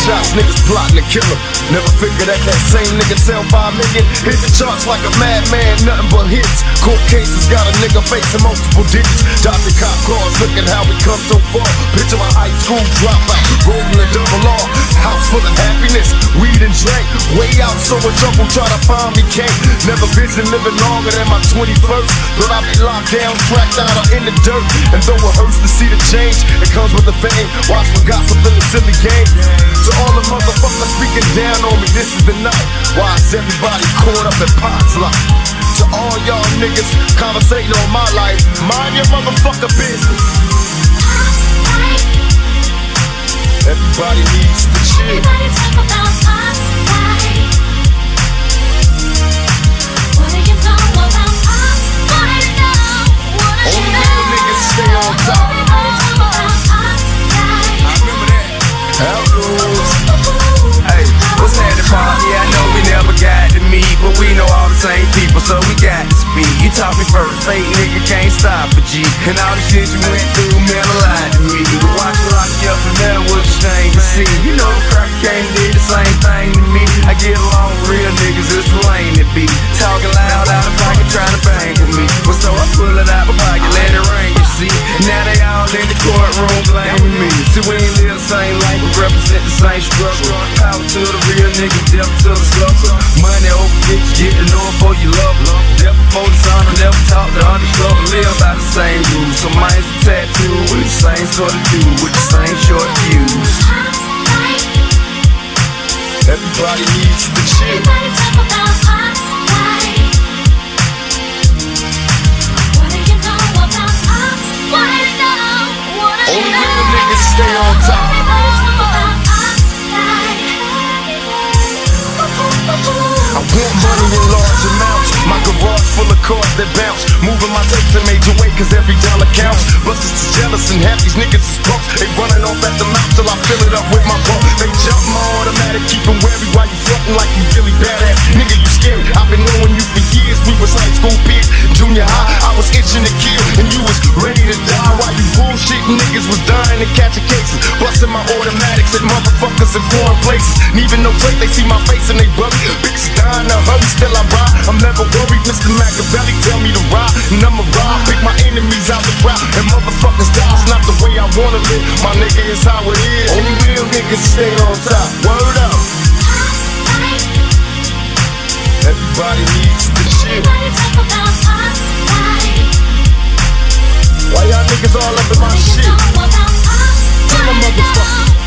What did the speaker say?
These niggas plotting to kill him. Never figured that that same nigga sell five million. Hit the charts like a madman, nothing but hits. Court cases got a nigga facing multiple digits. Dodging cop cars, look at how we come so far. Picture my high school dropout, rolling a double R. House full of happiness, weed and drink. Way out, so in trouble, try to find me, can't. Never busy living longer than my 21st. Thought I'd be locked down, cracked out, or in the dirt. And though it hurts to see the change, it comes with the fame. Watch for gossip in the Is everybody caught up in pots like? To all y'all niggas conversating on my life, mind your motherfucker business. Everybody needs to chill. Everybody talk about us, right? First, fake nigga can't stop a G. And all the shit you went through meant a lot to me. But watch lock you up and that was a strange to see. You know the cracker came and did the same thing to me. I get along with real niggas, it's the lane to be. Talking loud out of pocket, trying to bang with me. But so I pull it out my pocket, let it rain, you see. Now they all in the courtroom blaming me. See, we ain't live the same life, we represent the same struggle. Power to the real niggas, death to the slugger. Money over bitch, get to know before you love Everybody needs to chill. Everybody talk about us, right? What do you know about us? What do you know? What do you Only real niggas stay on top. Everybody talk about us. I want money in large amounts. My garage full of cars that bounce. Moving my tapes in major way, cause every dollar counts. Busters is jealous and half these niggas is punks. They running off at the mouth till I fill it up with bullshitting niggas was dying and catching cases. Busting my automatics at motherfuckers in foreign places. Even no trace, they see my face and they worry. Bitches dying to hurry, still I ride. I'm never worried, Mr. Machiavelli tell me to ride. And I'ma ride, pick my enemies out the crowd. And motherfuckers die, it's not the way I wanna live. My nigga is how it is. Only real niggas stay on top. Word up. all up in my shit. I'm a motherfucker.